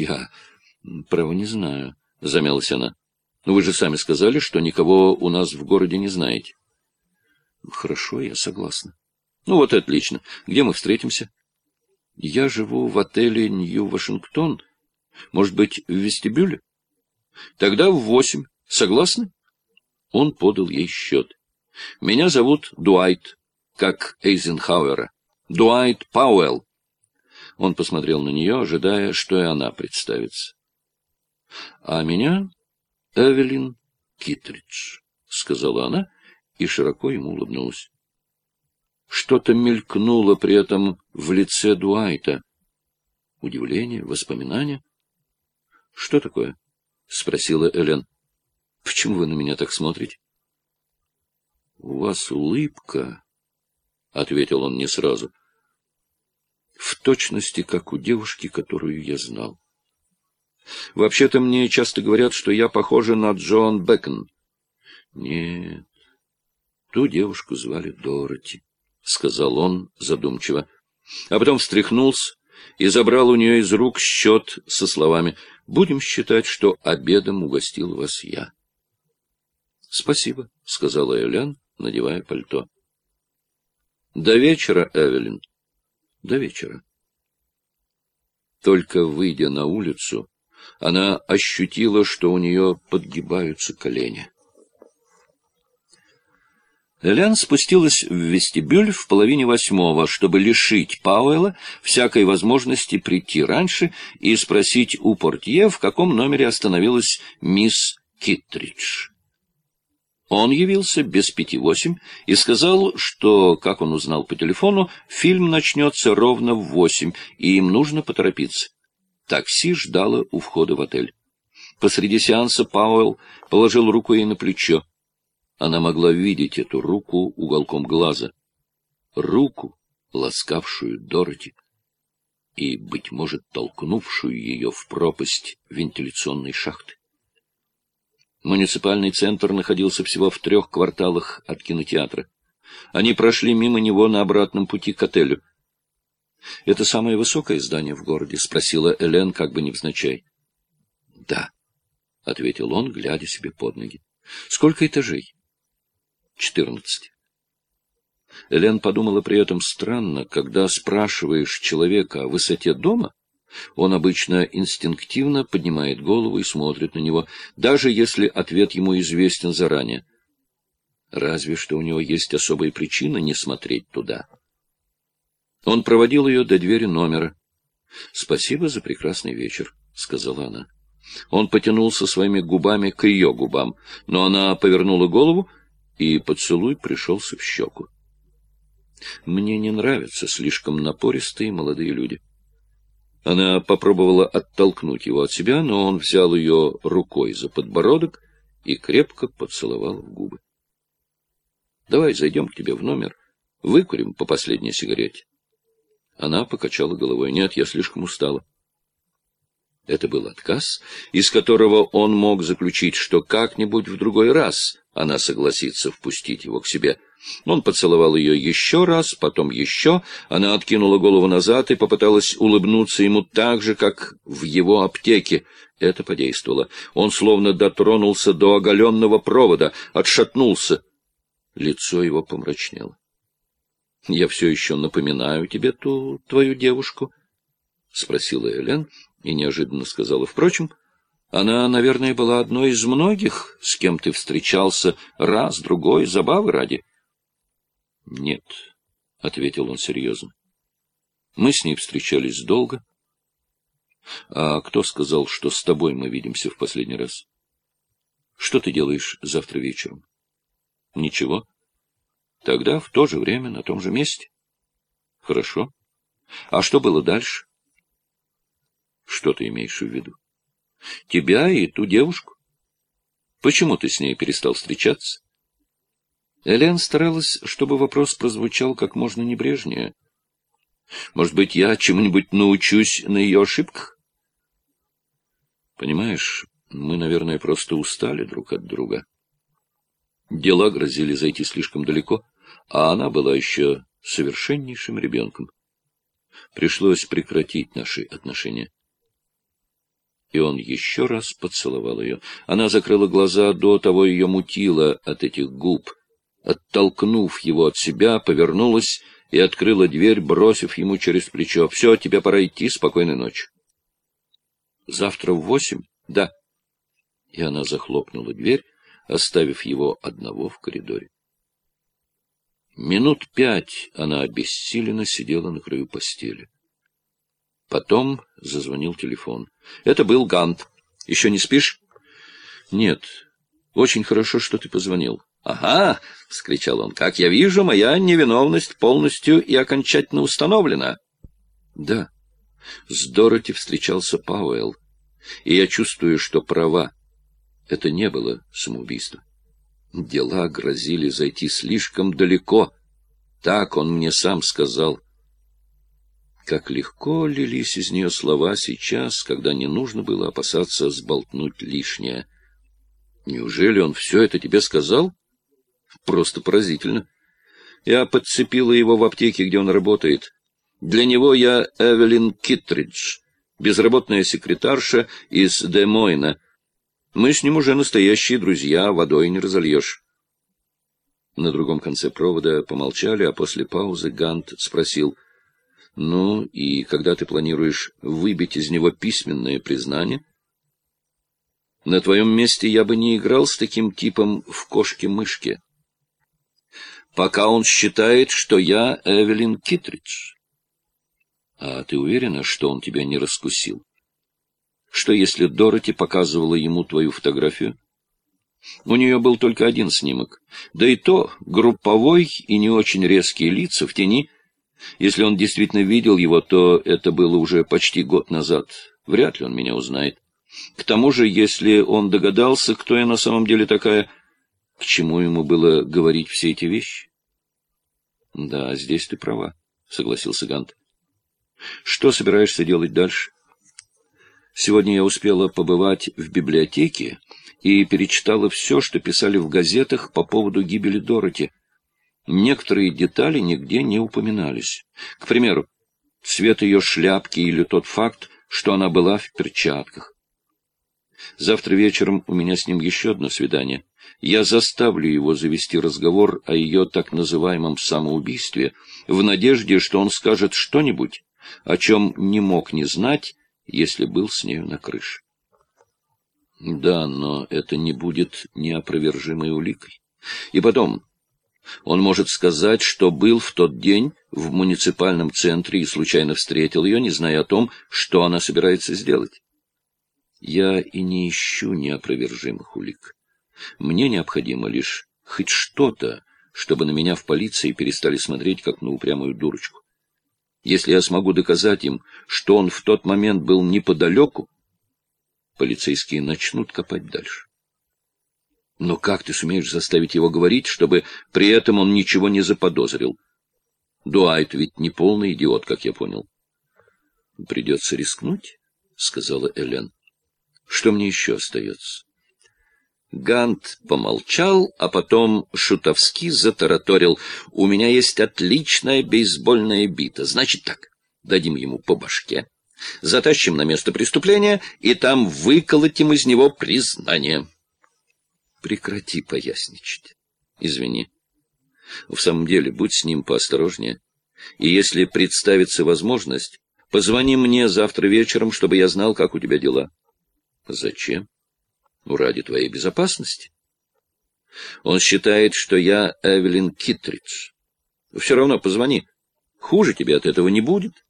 Я, право, не знаю, — замялась она. Но вы же сами сказали, что никого у нас в городе не знаете. Хорошо, я согласна. Ну вот отлично. Где мы встретимся? Я живу в отеле Нью-Вашингтон. Может быть, в вестибюле? Тогда в восемь. Согласны? Он подал ей счет. Меня зовут Дуайт, как Эйзенхауэра. Дуайт Пауэлл. Он посмотрел на нее, ожидая, что и она представится. — А меня Эвелин Китридж, — сказала она и широко ему улыбнулась. Что-то мелькнуло при этом в лице Дуайта. Удивление, воспоминания. — Что такое? — спросила Элен. — Почему вы на меня так смотрите? — У вас улыбка, — ответил он не сразу, — в точности, как у девушки, которую я знал. Вообще-то мне часто говорят, что я похожа на Джон Бэкон. Нет, ту девушку звали Дороти, — сказал он задумчиво. А потом встряхнулся и забрал у нее из рук счет со словами «Будем считать, что обедом угостил вас я». «Спасибо», — сказала Элян, надевая пальто. «До вечера, Эвелин». «До вечера». Только выйдя на улицу, она ощутила, что у нее подгибаются колени. Элян спустилась в вестибюль в половине восьмого, чтобы лишить Пауэлла всякой возможности прийти раньше и спросить у портье, в каком номере остановилась мисс Китридж. Он явился без пяти восемь и сказал, что, как он узнал по телефону, фильм начнется ровно в восемь, и им нужно поторопиться. Такси ждало у входа в отель. Посреди сеанса Пауэлл положил руку ей на плечо. Она могла видеть эту руку уголком глаза. Руку, ласкавшую Дороти и, быть может, толкнувшую ее в пропасть вентиляционной шахты. Муниципальный центр находился всего в трех кварталах от кинотеатра. Они прошли мимо него на обратном пути к отелю. — Это самое высокое здание в городе? — спросила Элен, как бы невзначай. — Да, — ответил он, глядя себе под ноги. — Сколько этажей? — Четырнадцать. Элен подумала при этом странно, когда спрашиваешь человека о высоте дома, он обычно инстинктивно поднимает голову и смотрит на него, даже если ответ ему известен заранее. Разве что у него есть особая причина не смотреть туда. Он проводил ее до двери номера. — Спасибо за прекрасный вечер, — сказала она. Он потянулся своими губами к ее губам, но она повернула голову, и поцелуй пришелся в щеку. Мне не нравятся слишком напористые молодые люди. Она попробовала оттолкнуть его от себя, но он взял ее рукой за подбородок и крепко поцеловал в губы. — Давай зайдем к тебе в номер, выкурим по последней сигарете. Она покачала головой. Нет, я слишком устала. Это был отказ, из которого он мог заключить, что как-нибудь в другой раз она согласится впустить его к себе. Он поцеловал ее еще раз, потом еще. Она откинула голову назад и попыталась улыбнуться ему так же, как в его аптеке. Это подействовало. Он словно дотронулся до оголенного провода, отшатнулся. Лицо его помрачнело. — Я все еще напоминаю тебе ту твою девушку? — спросила Элен и неожиданно сказала. — Впрочем, она, наверное, была одной из многих, с кем ты встречался раз, другой, забавы ради. — Нет, — ответил он серьезно. — Мы с ней встречались долго. — А кто сказал, что с тобой мы видимся в последний раз? — Что ты делаешь завтра вечером? — Ничего. — Тогда в то же время на том же месте. Хорошо. А что было дальше? Что ты имеешь в виду? Тебя и ту девушку. Почему ты с ней перестал встречаться? Элен старалась, чтобы вопрос прозвучал как можно небрежнее. Может быть, я чему-нибудь научусь на ее ошибках? Понимаешь, мы, наверное, просто устали друг от друга. Дела грозили зайти слишком далеко, а она была еще совершеннейшим ребенком. Пришлось прекратить наши отношения. И он еще раз поцеловал ее. Она закрыла глаза, до того ее мутило от этих губ. Оттолкнув его от себя, повернулась и открыла дверь, бросив ему через плечо. — Все, тебе пора идти, спокойной ночи. — Завтра в восемь? — Да. И она захлопнула дверь, оставив его одного в коридоре. Минут пять она обессиленно сидела на краю постели. Потом зазвонил телефон. Это был Гант. Еще не спишь? Нет. Очень хорошо, что ты позвонил. Ага, — вскричал он, — как я вижу, моя невиновность полностью и окончательно установлена. Да. С Дороти встречался Пауэлл, и я чувствую, что права. Это не было самоубийство. Дела грозили зайти слишком далеко. Так он мне сам сказал. — как легко лились из нее слова сейчас, когда не нужно было опасаться сболтнуть лишнее. Неужели он все это тебе сказал? Просто поразительно. Я подцепила его в аптеке, где он работает. Для него я Эвелин Китридж, безработная секретарша из Демойна. Мы с ним уже настоящие друзья, водой не разольешь. На другом конце провода помолчали, а после паузы Гант спросил — ну, и когда ты планируешь выбить из него письменное признание? На твоем месте я бы не играл с таким типом в кошки-мышки. Пока он считает, что я Эвелин Китридж. А ты уверена, что он тебя не раскусил? Что если Дороти показывала ему твою фотографию? У нее был только один снимок, да и то групповой и не очень резкие лица в тени — если он действительно видел его, то это было уже почти год назад. Вряд ли он меня узнает. К тому же, если он догадался, кто я на самом деле такая, к чему ему было говорить все эти вещи? — Да, здесь ты права, — согласился Гант. — Что собираешься делать дальше? Сегодня я успела побывать в библиотеке и перечитала все, что писали в газетах по поводу гибели Дороти. Некоторые детали нигде не упоминались. К примеру, цвет ее шляпки или тот факт, что она была в перчатках. Завтра вечером у меня с ним еще одно свидание. Я заставлю его завести разговор о ее так называемом самоубийстве, в надежде, что он скажет что-нибудь, о чем не мог не знать, если был с нею на крыше. Да, но это не будет неопровержимой уликой. И потом, он может сказать, что был в тот день в муниципальном центре и случайно встретил ее, не зная о том, что она собирается сделать. Я и не ищу неопровержимых улик. Мне необходимо лишь хоть что-то, чтобы на меня в полиции перестали смотреть, как на упрямую дурочку. Если я смогу доказать им, что он в тот момент был неподалеку, полицейские начнут копать дальше. Но как ты сумеешь заставить его говорить, чтобы при этом он ничего не заподозрил? Дуайт ведь не полный идиот, как я понял. — Придется рискнуть, — сказала Элен. — Что мне еще остается? Гант помолчал, а потом шутовски затараторил. — У меня есть отличная бейсбольная бита. Значит так, дадим ему по башке, затащим на место преступления и там выколотим из него признание. Прекрати поясничать. Извини. В самом деле, будь с ним поосторожнее. И если представится возможность, позвони мне завтра вечером, чтобы я знал, как у тебя дела. Зачем? Ну, ради твоей безопасности. Он считает, что я Эвелин Китридж. Все равно позвони. Хуже тебе от этого не будет.